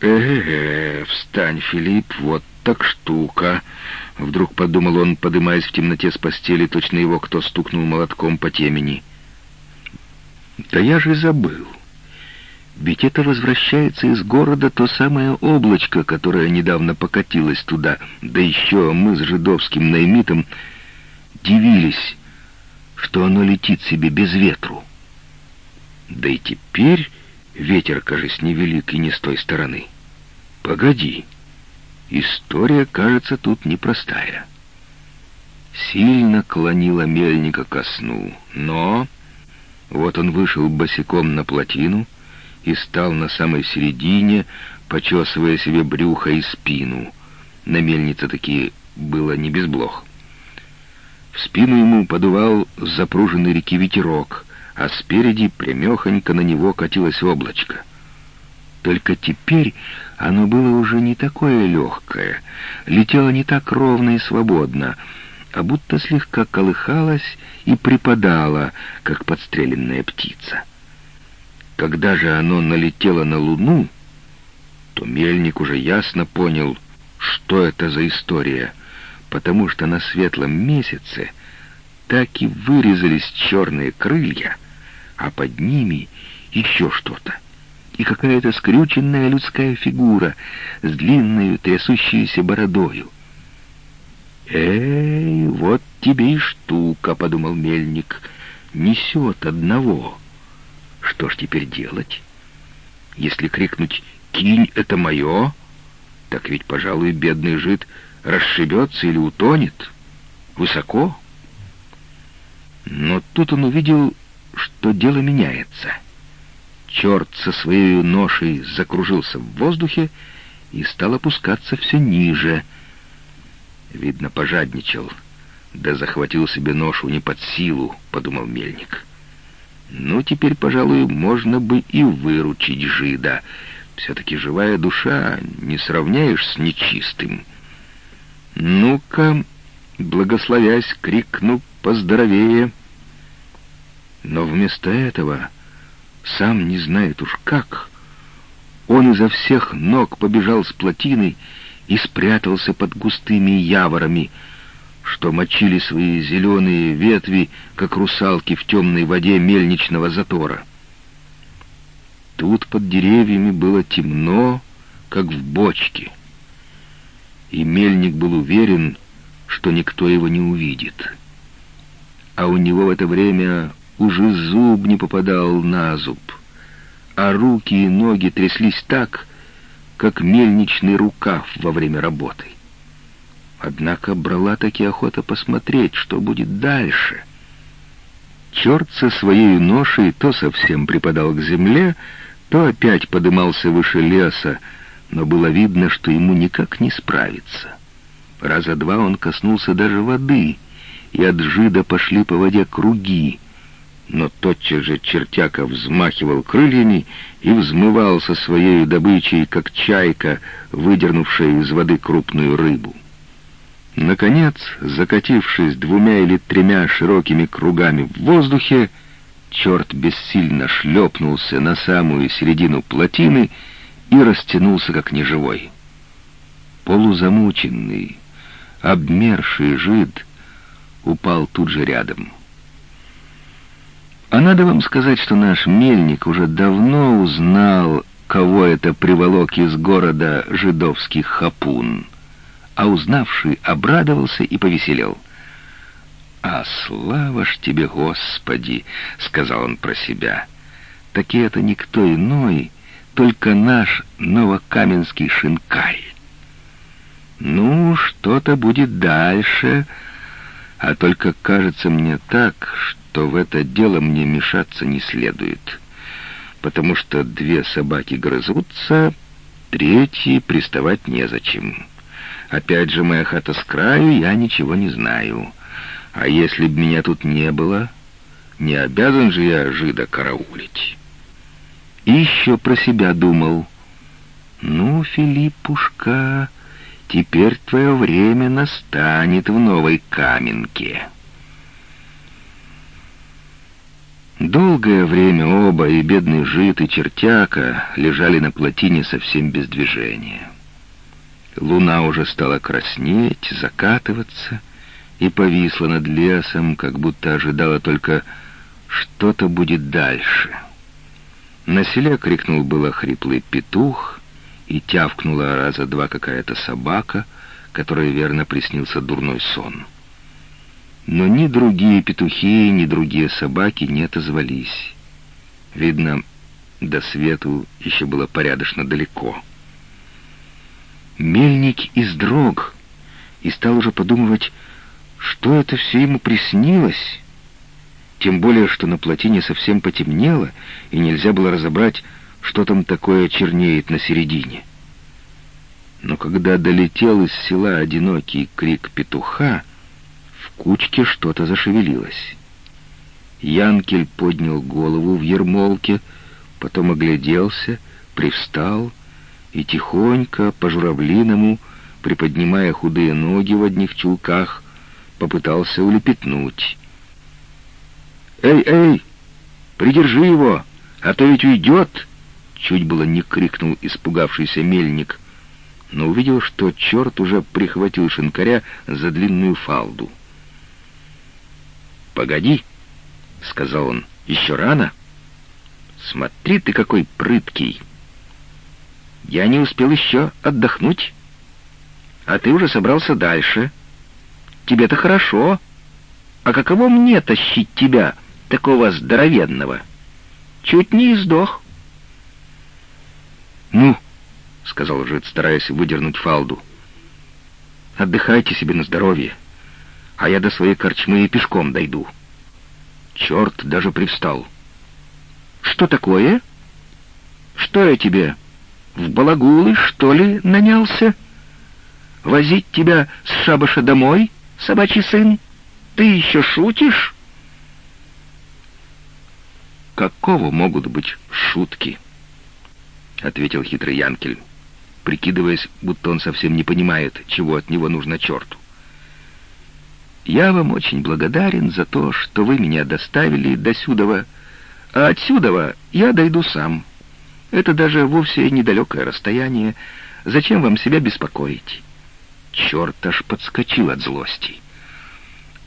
«Э-э-э, встань, Филипп, вот так штука!» Вдруг подумал он, подымаясь в темноте с постели, точно его кто стукнул молотком по темени. «Да я же забыл. Ведь это возвращается из города то самое облачко, которое недавно покатилось туда, да еще мы с жидовским наймитом дивились, что оно летит себе без ветру. Да и теперь ветер, кажется, невелик и не с той стороны. Погоди, история, кажется, тут непростая. Сильно клонила мельника ко сну, но... Вот он вышел босиком на плотину и стал на самой середине, почесывая себе брюхо и спину. На мельнице такие было не без блох. В спину ему подувал запруженный реки ветерок, а спереди прямехонько на него катилось облачко. Только теперь оно было уже не такое легкое, летело не так ровно и свободно, а будто слегка колыхалось и припадало, как подстреленная птица. Когда же оно налетело на луну, то мельник уже ясно понял, что это за история, потому что на светлом месяце так и вырезались черные крылья, а под ними еще что-то. И какая-то скрюченная людская фигура с длинной трясущейся бородою. «Эй, вот тебе и штука», — подумал мельник, — «несет одного». Что ж теперь делать? Если крикнуть «Кинь, это мое», так ведь, пожалуй, бедный жид расшибется или утонет. Высоко. Но тут он увидел что дело меняется. Черт со своей ношей закружился в воздухе и стал опускаться все ниже. Видно, пожадничал, да захватил себе ношу не под силу, подумал мельник. Ну, теперь, пожалуй, можно бы и выручить жида. Все-таки живая душа не сравняешь с нечистым. Ну-ка, благословясь, крикну поздоровее — но вместо этого, сам не знает уж как, он изо всех ног побежал с плотины и спрятался под густыми яворами, что мочили свои зеленые ветви, как русалки в темной воде мельничного затора. Тут под деревьями было темно, как в бочке, и мельник был уверен, что никто его не увидит. А у него в это время уже зуб не попадал на зуб, а руки и ноги тряслись так, как мельничный рукав во время работы. Однако брала таки охота посмотреть, что будет дальше. Черт со своей ношей то совсем припадал к земле, то опять подымался выше леса, но было видно, что ему никак не справиться. Раза два он коснулся даже воды, и от жида пошли по воде круги — но тотчас же чертяка взмахивал крыльями и взмывал со своей добычей, как чайка, выдернувшая из воды крупную рыбу. Наконец, закатившись двумя или тремя широкими кругами в воздухе, черт бессильно шлепнулся на самую середину плотины и растянулся, как неживой. Полузамученный, обмерший жид упал тут же рядом — а надо вам сказать, что наш мельник уже давно узнал, кого это приволок из города жидовских хапун. А узнавший обрадовался и повеселел. «А слава ж тебе, Господи!» — сказал он про себя. «Таки это никто иной, только наш новокаменский шинкарь. Ну, что-то будет дальше, а только кажется мне так, что то в это дело мне мешаться не следует, потому что две собаки грызутся, третьи приставать незачем. Опять же, моя хата с краю, я ничего не знаю. А если б меня тут не было, не обязан же я жида караулить. И еще про себя думал. Ну, Филиппушка, теперь твое время настанет в новой каменке». Долгое время оба, и бедный жид, и чертяка, лежали на плотине совсем без движения. Луна уже стала краснеть, закатываться и повисла над лесом, как будто ожидала только что-то будет дальше. На селе крикнул было хриплый петух, и тявкнула раза два какая-то собака, которой верно приснился дурной сон. Но ни другие петухи, ни другие собаки не отозвались. Видно, до свету еще было порядочно далеко. Мельник издрог и стал уже подумывать, что это все ему приснилось. Тем более, что на плотине совсем потемнело, и нельзя было разобрать, что там такое чернеет на середине. Но когда долетел из села одинокий крик петуха, кучке что-то зашевелилось. Янкель поднял голову в ермолке, потом огляделся, привстал и тихонько, по-журавлиному, приподнимая худые ноги в одних чулках, попытался улепетнуть. «Эй, эй! Придержи его, а то ведь уйдет!» Чуть было не крикнул испугавшийся мельник, но увидел, что черт уже прихватил шинкаря за длинную фалду. «Погоди!» — сказал он. «Еще рано. Смотри ты какой прыткий!» Я не успел еще отдохнуть. А ты уже собрался дальше. Тебе-то хорошо. А каково мне тащить тебя, такого здоровенного? Чуть не издох. «Ну», — сказал жид, стараясь выдернуть фалду, — «отдыхайте себе на здоровье, а я до своей корчмы и пешком дойду». Черт даже привстал. «Что такое? Что я тебе?» В балагулы, что ли, нанялся? Возить тебя с шабаша домой, собачий сын? Ты еще шутишь?» «Какого могут быть шутки?» — ответил хитрый Янкель, прикидываясь, будто он совсем не понимает, чего от него нужно черту. «Я вам очень благодарен за то, что вы меня доставили до Сюдова, а отсюда я дойду сам». Это даже вовсе недалекое расстояние. Зачем вам себя беспокоить? Черт аж подскочил от злости.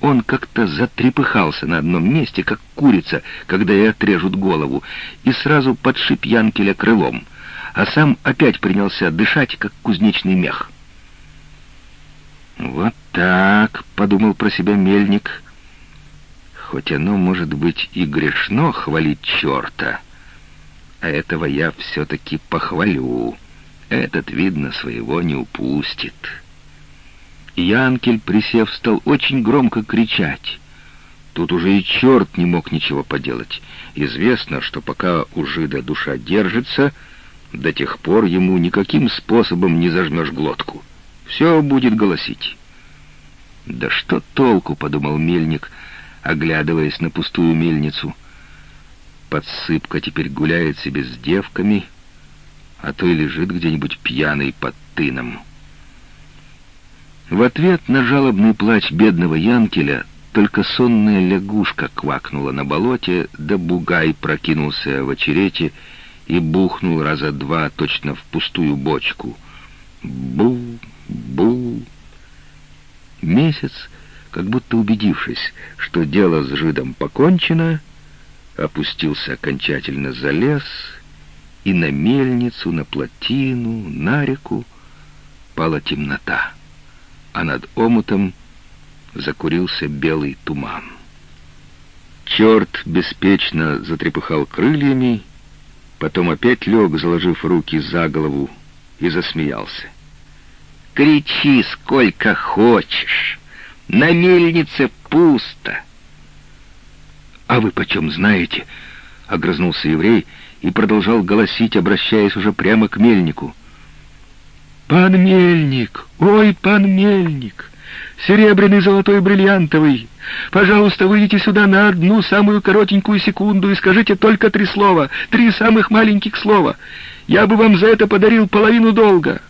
Он как-то затрепыхался на одном месте, как курица, когда ей отрежут голову, и сразу подшип Янкеля крылом, а сам опять принялся дышать, как кузнечный мех. «Вот так», — подумал про себя мельник, — «хоть оно, может быть, и грешно хвалить черта» а этого я все-таки похвалю. Этот, видно, своего не упустит. Янкель, присев, стал очень громко кричать. Тут уже и черт не мог ничего поделать. Известно, что пока у жида душа держится, до тех пор ему никаким способом не зажмешь глотку. Все будет голосить. «Да что толку?» — подумал мельник, оглядываясь на пустую мельницу — подсыпка теперь гуляет себе с девками, а то и лежит где-нибудь пьяный под тыном. В ответ на жалобный плач бедного Янкеля только сонная лягушка квакнула на болоте, да бугай прокинулся в очерете и бухнул раза два точно в пустую бочку. Бу, бу. Месяц, как будто убедившись, что дело с жидом покончено, — опустился окончательно за лес, и на мельницу, на плотину, на реку пала темнота, а над омутом закурился белый туман. Черт беспечно затрепыхал крыльями, потом опять лег, заложив руки за голову, и засмеялся. «Кричи сколько хочешь! На мельнице пусто!» «А вы почем знаете?» — огрызнулся еврей и продолжал голосить, обращаясь уже прямо к мельнику. «Пан мельник! Ой, пан мельник! Серебряный, золотой, бриллиантовый! Пожалуйста, выйдите сюда на одну самую коротенькую секунду и скажите только три слова, три самых маленьких слова. Я бы вам за это подарил половину долга».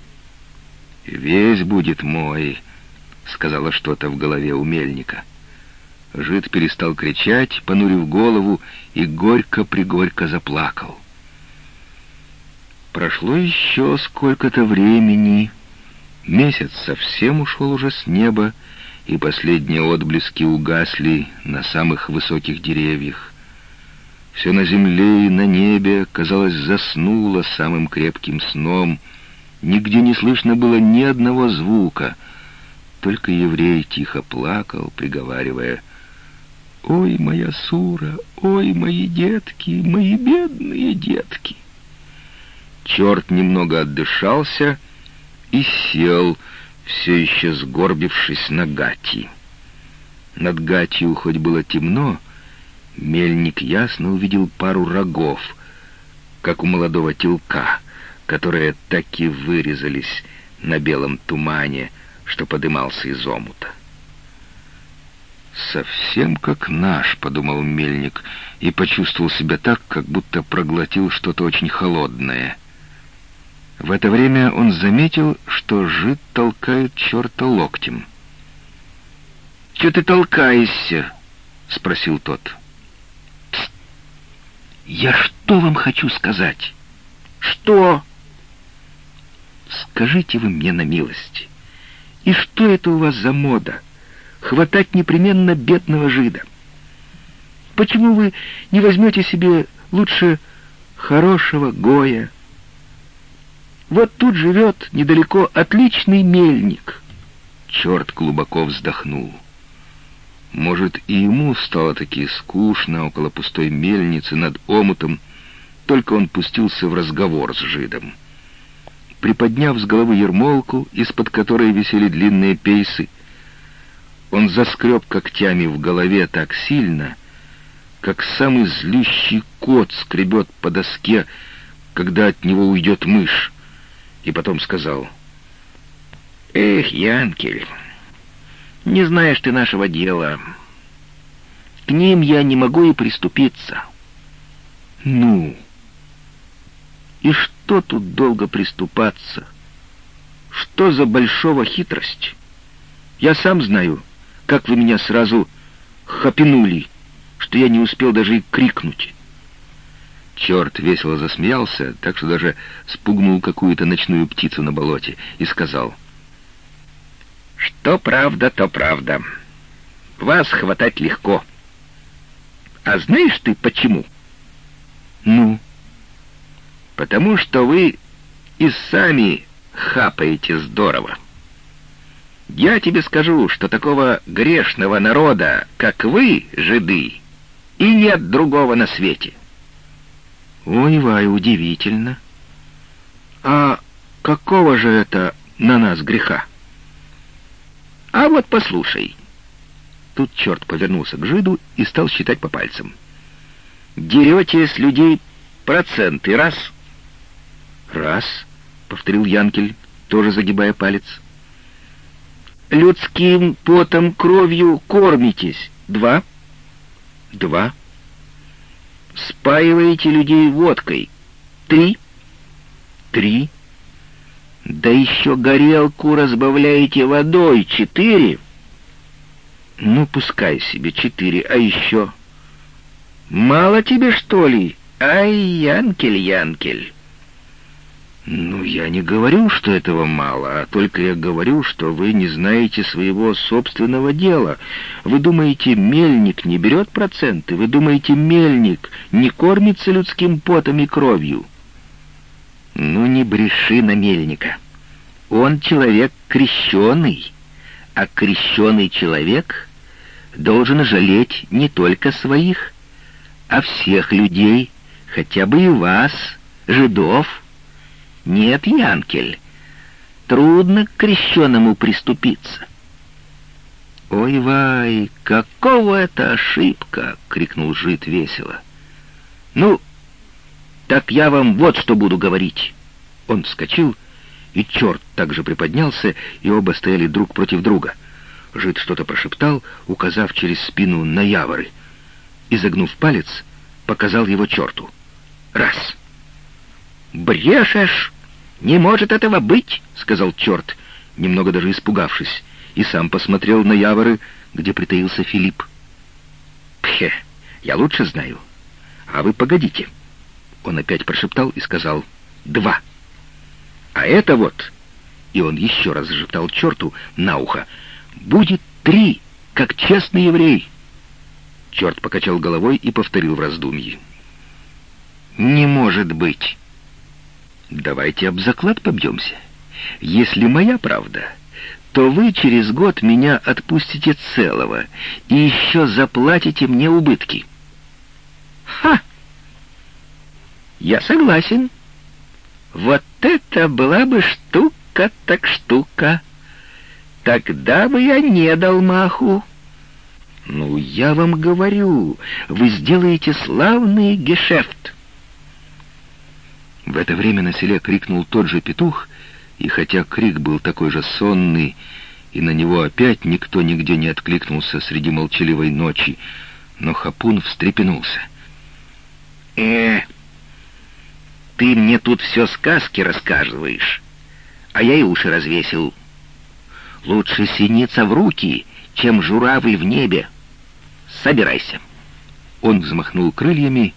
«Весь будет мой», — сказала что-то в голове у мельника. Жид перестал кричать, понурив голову, и горько-пригорько заплакал. Прошло еще сколько-то времени. Месяц совсем ушел уже с неба, и последние отблески угасли на самых высоких деревьях. Все на земле и на небе, казалось, заснуло самым крепким сном. Нигде не слышно было ни одного звука. Только еврей тихо плакал, приговаривая «Ой, моя Сура, ой, мои детки, мои бедные детки!» Черт немного отдышался и сел, все еще сгорбившись на гати. Над гатью хоть было темно, мельник ясно увидел пару рогов, как у молодого телка, которые так и вырезались на белом тумане, что подымался из омута. «Совсем как наш», — подумал мельник, и почувствовал себя так, как будто проглотил что-то очень холодное — в это время он заметил, что жид толкает черта локтем. «Че ты толкаешься?» — спросил тот. «Пст! Я что вам хочу сказать?» «Что?» «Скажите вы мне на милость, и что это у вас за мода? Хватать непременно бедного жида? Почему вы не возьмете себе лучше хорошего Гоя?» Вот тут живет недалеко отличный мельник. Черт глубоко вздохнул. Может, и ему стало таки скучно около пустой мельницы над омутом, только он пустился в разговор с жидом. Приподняв с головы ермолку, из-под которой висели длинные пейсы, он заскреб когтями в голове так сильно, как самый злющий кот скребет по доске, когда от него уйдет мышь и потом сказал, «Эх, Янкель, не знаешь ты нашего дела. К ним я не могу и приступиться». «Ну? И что тут долго приступаться? Что за большого хитрость? Я сам знаю, как вы меня сразу хапинули, что я не успел даже и крикнуть». Черт весело засмеялся, так что даже спугнул какую-то ночную птицу на болоте и сказал, «Что правда, то правда. Вас хватать легко. А знаешь ты почему?» «Ну?» «Потому что вы и сами хапаете здорово. Я тебе скажу, что такого грешного народа, как вы, жиды, и нет другого на свете». Ой, Вай, удивительно. А какого же это на нас греха? А вот послушай. Тут черт повернулся к жиду и стал считать по пальцам. Дерете с людей проценты, раз. Раз, повторил Янкель, тоже загибая палец. Людским потом, кровью кормитесь. Два. Два. Спаиваете людей водкой. Три. Три. Да еще горелку разбавляете водой. Четыре. Ну, пускай себе четыре, а еще... Мало тебе, что ли? Ай, Янкель, Янкель. «Ну, я не говорю, что этого мало, а только я говорю, что вы не знаете своего собственного дела. Вы думаете, мельник не берет проценты? Вы думаете, мельник не кормится людским потом и кровью?» «Ну, не бреши на мельника. Он человек крещеный, а крещеный человек должен жалеть не только своих, а всех людей, хотя бы и вас, жидов». Нет, Янкель, трудно к крещеному приступиться. «Ой, Вай, какого это ошибка!» — крикнул жид весело. «Ну, так я вам вот что буду говорить!» Он вскочил, и черт также приподнялся, и оба стояли друг против друга. Жид что-то прошептал, указав через спину на яворы, и, загнув палец, показал его черту. «Раз!» «Брешешь! Не может этого быть!» — сказал черт, немного даже испугавшись, и сам посмотрел на яворы, где притаился Филипп. Хе, я лучше знаю. А вы погодите. Он опять прошептал и сказал «два». А это вот, и он еще раз зашептал черту на ухо, будет три, как честный еврей. Черт покачал головой и повторил в раздумье. «Не может быть!» «Давайте об заклад побьемся. Если моя правда, то вы через год меня отпустите целого и еще заплатите мне убытки». «Ха! Я согласен. Вот это была бы штука так штука. Тогда бы я не дал маху». «Ну, я вам говорю, вы сделаете славный гешефт». В это время на селе крикнул тот же петух, и хотя крик был такой же сонный, и на него опять никто нигде не откликнулся среди молчаливой ночи, но Хапун встрепенулся. «Э, ты мне тут все сказки рассказываешь, а я и уши развесил. Лучше синица в руки, чем журавль в небе. Собирайся». Он взмахнул крыльями,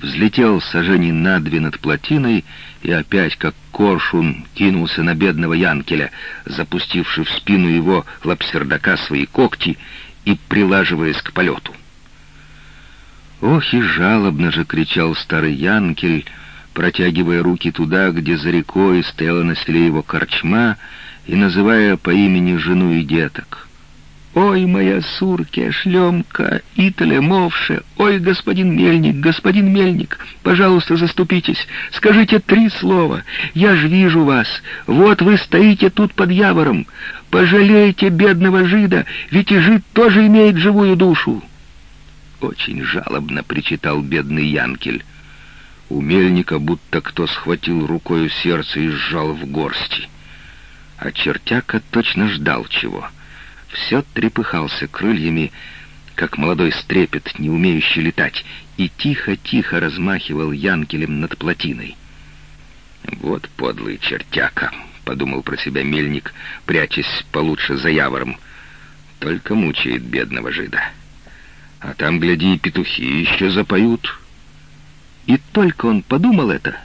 взлетел сожжений на над плотиной и опять, как коршун, кинулся на бедного Янкеля, запустивший в спину его лапсердака свои когти и прилаживаясь к полету. Ох и жалобно же кричал старый Янкель, протягивая руки туда, где за рекой стояла на селе его корчма, и называя по имени жену и деток. «Ой, моя сурке, шлемка, италя, мовше! Ой, господин Мельник, господин Мельник, пожалуйста, заступитесь, скажите три слова. Я ж вижу вас, вот вы стоите тут под явором. Пожалейте бедного жида, ведь и жид тоже имеет живую душу!» Очень жалобно причитал бедный Янкель. У Мельника будто кто схватил рукою сердце и сжал в горсти. А чертяка точно ждал чего — все трепыхался крыльями, как молодой стрепет, не умеющий летать, и тихо-тихо размахивал янкелем над плотиной. «Вот подлый чертяка», — подумал про себя мельник, прячась получше за явором. «Только мучает бедного жида. А там, гляди, петухи еще запоют». И только он подумал это,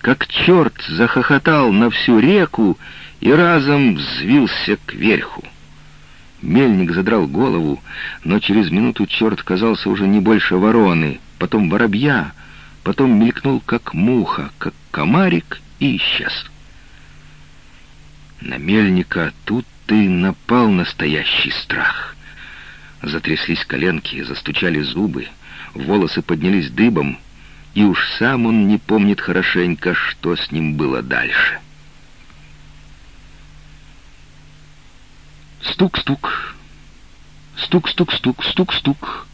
как черт захохотал на всю реку и разом взвился кверху. Мельник задрал голову, но через минуту черт казался уже не больше вороны, потом воробья, потом мелькнул как муха, как комарик и исчез. На мельника тут ты напал настоящий страх. Затряслись коленки, застучали зубы, волосы поднялись дыбом, и уж сам он не помнит хорошенько, что с ним было дальше. Стук-стук. Стук-стук-стук, стук-стук.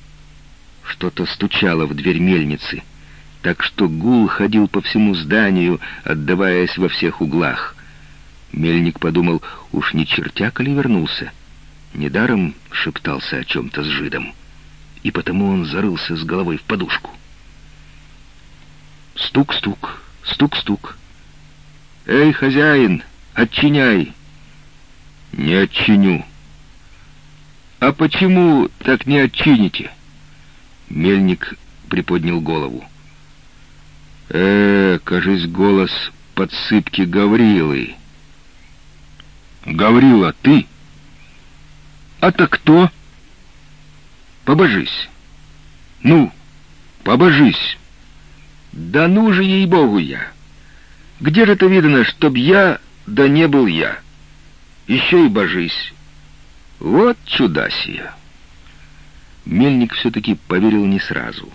Что-то стучало в дверь мельницы, так что гул ходил по всему зданию, отдаваясь во всех углах. Мельник подумал, уж не чертяка ли вернулся? Недаром шептался о чем-то с жидом, и потому он зарылся с головой в подушку. Стук-стук, стук-стук. «Эй, хозяин, отчиняй!» «Не отчиню». «А почему так не отчините?» Мельник приподнял голову. «Э, кажись, голос подсыпки Гаврилы». «Гаврила, ты?» «А то кто?» «Побожись». «Ну, побожись». «Да ну же, ей-богу, я! Где же это видно, чтоб я, да не был я?» Еще и божись. Вот чудасия. Мельник все-таки поверил не сразу.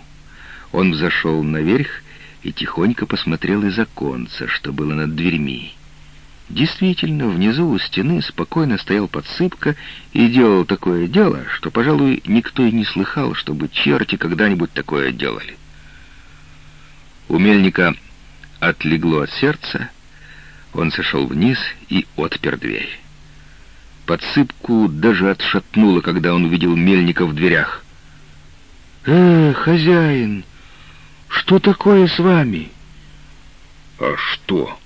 Он взошел наверх и тихонько посмотрел из оконца, что было над дверьми. Действительно, внизу у стены спокойно стоял подсыпка и делал такое дело, что, пожалуй, никто и не слыхал, чтобы черти когда-нибудь такое делали. У мельника отлегло от сердца, он сошел вниз и отпер дверь. Подсыпку даже отшатнуло, когда он увидел мельника в дверях. «Э, хозяин, что такое с вами?» «А что?»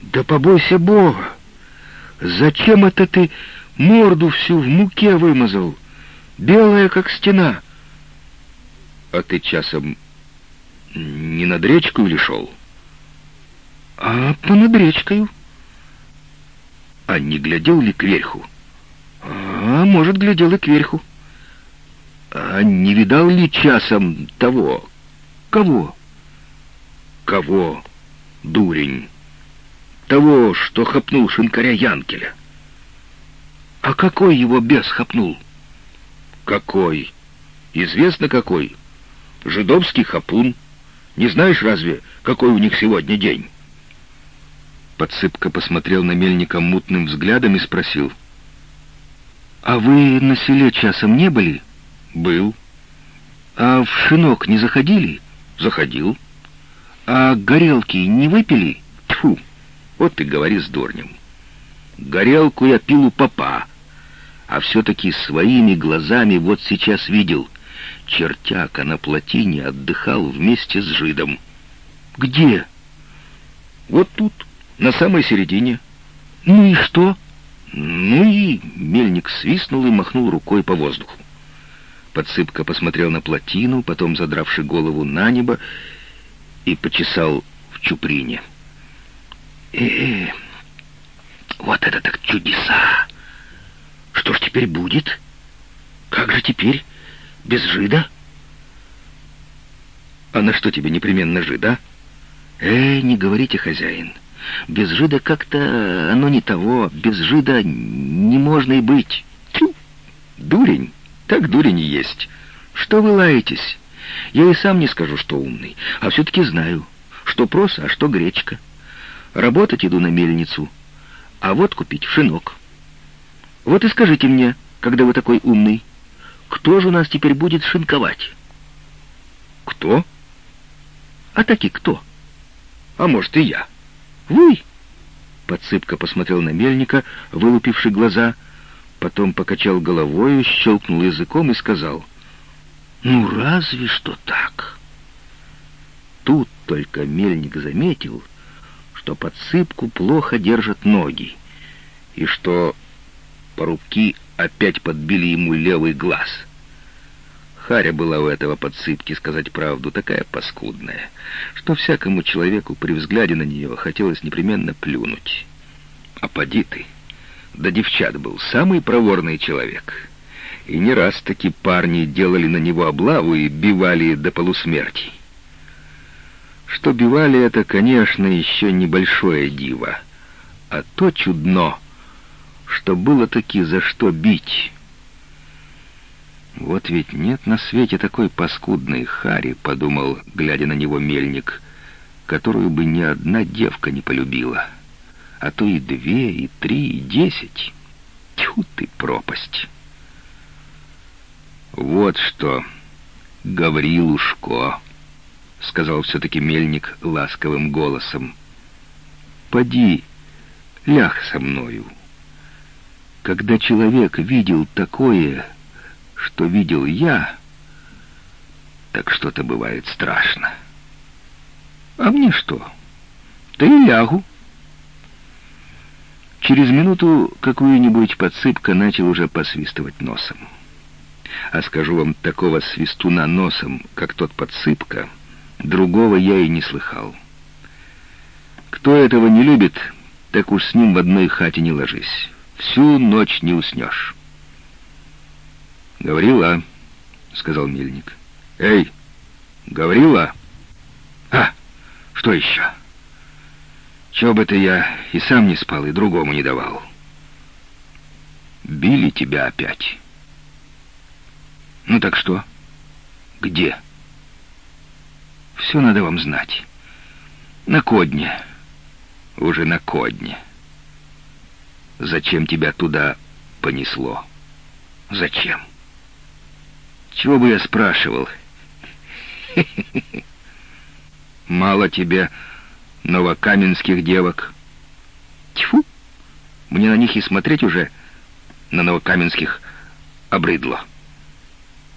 «Да побойся Бога! Зачем это ты морду всю в муке вымазал, белая, как стена? А ты часом не над речку или шел? А понад речкою. А не глядел ли кверху? А может, глядел и кверху. А не видал ли часом того? Кого? Кого, дурень? Того, что хапнул шинкаря Янкеля. А какой его бес хапнул? Какой? Известно какой. Жидовский хапун. Не знаешь разве, какой у них сегодня день? Подсыпка посмотрел на мельника мутным взглядом и спросил. «А вы на селе часом не были?» «Был». «А в шинок не заходили?» «Заходил». «А горелки не выпили?» Тьфу, вот ты говори с дурнем. Горелку я пил у папа, а все-таки своими глазами вот сейчас видел. Чертяка на плотине отдыхал вместе с жидом. «Где?» «Вот тут, на самой середине». «Ну и что?» «Ну и...» — мельник свистнул и махнул рукой по воздуху. Подсыпка посмотрел на плотину, потом, задравши голову на небо, и почесал в чуприне. э, -э вот это так чудеса! Что ж теперь будет? Как же теперь? Без жида?» «А на что тебе непременно жида?» «Э, не говорите, хозяин. Без жида как-то оно не того. Без жида не можно и быть». Тьфу! Дурень! Так дурень и есть. Что вы лаетесь? Я и сам не скажу, что умный, а все-таки знаю, что проса, а что гречка. Работать иду на мельницу, а вот купить шинок. Вот и скажите мне, когда вы такой умный, кто же у нас теперь будет шинковать? Кто? А таки кто? А может, и я. Вы? Подсыпка посмотрел на мельника, вылупивший глаза — потом покачал головой, щелкнул языком и сказал, «Ну, разве что так». Тут только мельник заметил, что подсыпку плохо держат ноги, и что порубки опять подбили ему левый глаз. Харя была у этого подсыпки, сказать правду, такая паскудная, что всякому человеку при взгляде на нее хотелось непременно плюнуть. А поди ты! да девчат был самый проворный человек. И не раз таки парни делали на него облаву и бивали до полусмерти. Что бивали это, конечно, еще небольшое диво, а то чудно, что было таки за что бить. «Вот ведь нет на свете такой паскудной хари», — подумал, глядя на него мельник, «которую бы ни одна девка не полюбила» а то и две, и три, и десять. Тьфу ты, пропасть! Вот что, Гаврилушко, — сказал все-таки мельник ласковым голосом, — поди, ляг со мною. Когда человек видел такое, что видел я, так что-то бывает страшно. А мне что? Да и лягу. Через минуту какую-нибудь подсыпка начал уже посвистывать носом. А скажу вам, такого свистуна носом, как тот подсыпка, другого я и не слыхал. Кто этого не любит, так уж с ним в одной хате не ложись. Всю ночь не уснешь. «Гаврила», — сказал мельник. «Эй, Гаврила!» «А, что еще?» Чего бы ты я и сам не спал, и другому не давал. Били тебя опять. Ну так что? Где? Все надо вам знать. На кодне. Уже на кодне. Зачем тебя туда понесло? Зачем? Чего бы я спрашивал? Мало тебе новокаменских девок. Тьфу! Мне на них и смотреть уже, на новокаменских, обрыдло.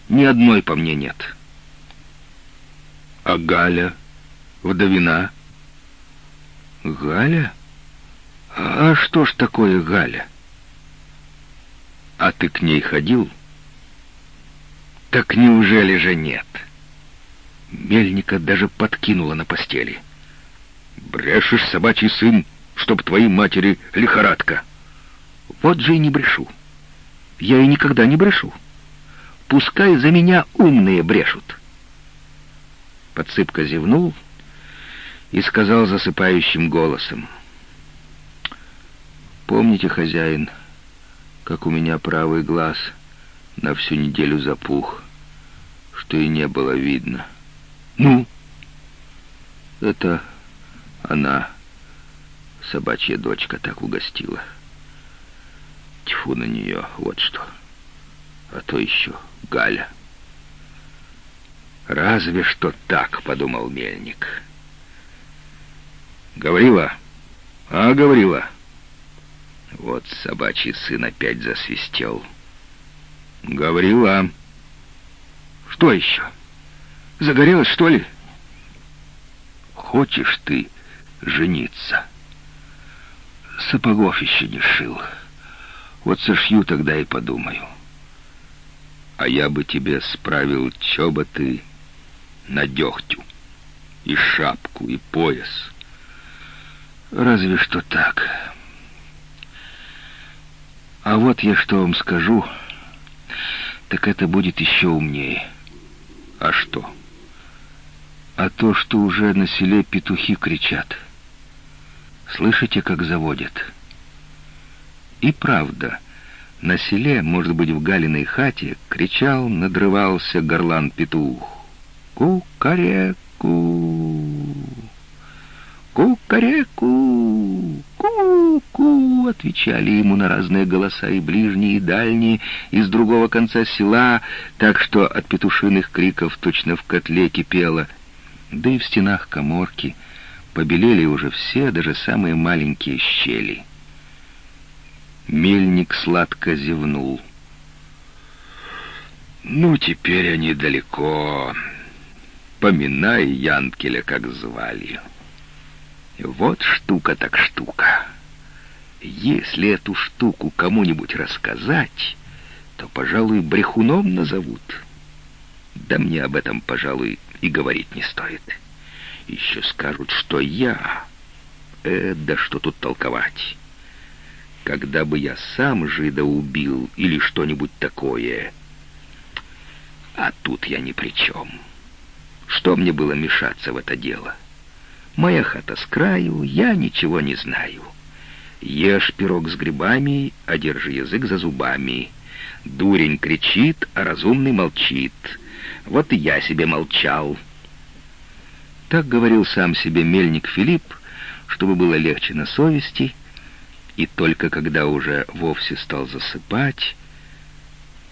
Ни одной по мне нет. А Галя, вдовина? Галя? А что ж такое Галя? А ты к ней ходил? Так неужели же нет? Мельника даже подкинула на постели. «Брешешь, собачий сын, чтоб твоей матери лихорадка!» «Вот же и не брешу. Я и никогда не брешу. Пускай за меня умные брешут». Подсыпка зевнул и сказал засыпающим голосом. «Помните, хозяин, как у меня правый глаз на всю неделю запух, что и не было видно?» «Ну?» «Это она, собачья дочка, так угостила. Тьфу на нее, вот что. А то еще Галя». «Разве что так», — подумал Мельник. «Говорила? А, говорила?» Вот собачий сын опять засвистел. «Говорила. Что еще? Загорелась, что ли?» «Хочешь ты жениться?» «Сапогов еще не шил. Вот сошью тогда и подумаю. А я бы тебе справил чоботы на дегтю, и шапку, и пояс. Разве что так». А вот я что вам скажу, так это будет еще умнее. А что? А то, что уже на селе петухи кричат. Слышите, как заводят? И правда, на селе, может быть, в Галиной хате, кричал, надрывался горлан-петух. Ку-кареку! Ку-кареку! «Ку-ку!» — отвечали ему на разные голоса и ближние, и дальние, из другого конца села, так что от петушиных криков точно в котле кипело. Да и в стенах коморки побелели уже все, даже самые маленькие щели. Мельник сладко зевнул. «Ну, теперь они далеко. Поминай Янкеля, как звали». Вот штука так штука. Если эту штуку кому-нибудь рассказать, то, пожалуй, брехуном назовут. Да мне об этом, пожалуй, и говорить не стоит. Еще скажут, что я... Э, да что тут толковать? Когда бы я сам жида убил или что-нибудь такое... А тут я ни при чем. Что мне было мешаться в это дело?» Моя хата с краю, я ничего не знаю. Ешь пирог с грибами, а держи язык за зубами. Дурень кричит, а разумный молчит. Вот и я себе молчал. Так говорил сам себе мельник Филипп, чтобы было легче на совести, и только когда уже вовсе стал засыпать,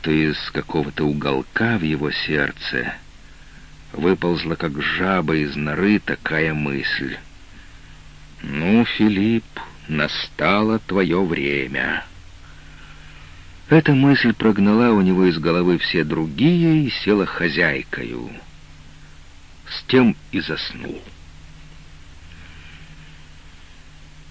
то из какого-то уголка в его сердце выползла как жаба из норы такая мысль. «Ну, Филипп, настало твое время». Эта мысль прогнала у него из головы все другие и села хозяйкою. С тем и заснул.